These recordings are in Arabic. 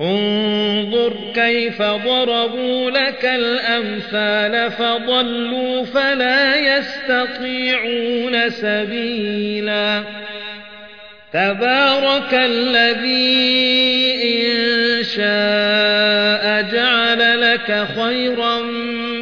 انظر كيف ضربوا لك الأمثال فضلوا فلا يستطيعون سبيلا. تبارك الذي إن شاء جعل لك خيرا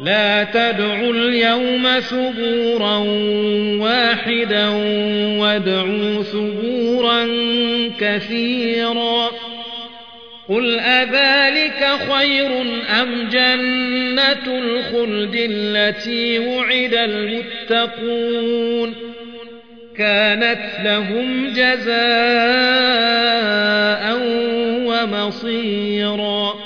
لا تدعوا اليوم ثبورا واحدا وادعوا ثبورا كثيرا. قل أذلك خير أم جنة الخلد التي وعد المتقون؟ كانت لهم جزاء ومصيرا.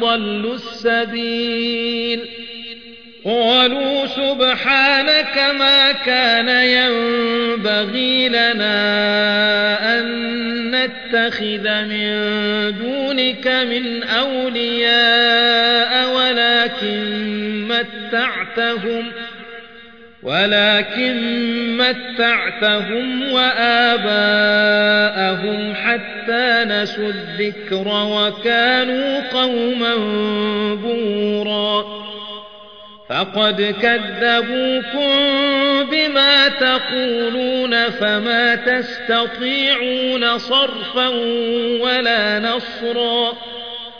ضلوا السبيل قالوا سبحانك ما كان ينبغي لنا أن نتخذ من دونك من أولياء ولكن متعتهم ولكن متعتهم وآباءهم حتى نسوا الذكر وكانوا قوما بورا. فقد كذبوكم بما تقولون فما تستطيعون صرفا ولا نصرا.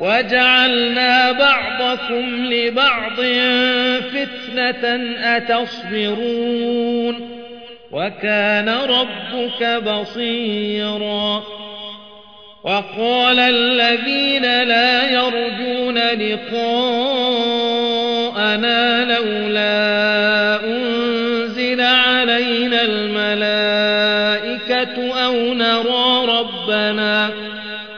وجعلنا بعضكم لبعض فتنة أتصبرون وكان ربك بصيرا وقال الذين لا يرجون لقاءنا لولا أنزل علينا الملائكة أو نرى ربنا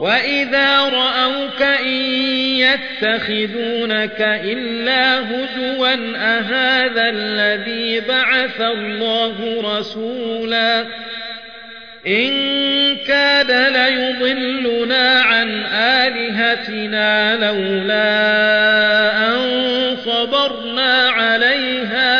وإذا رأوك إن يتخذونك إلا هزوا أهذا الذي بعث الله رسولا إن كاد ليضلنا عن آلهتنا لولا أن صبرنا عليها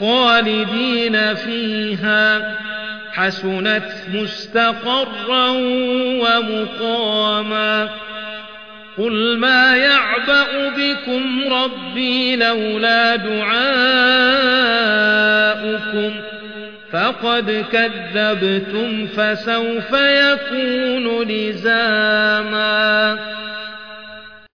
خالدين فيها. حسنت مستقرا ومقاما. قل ما يعبأ بكم ربي لولا دعاؤكم. فقد كذبتم فسوف يكون لزاما.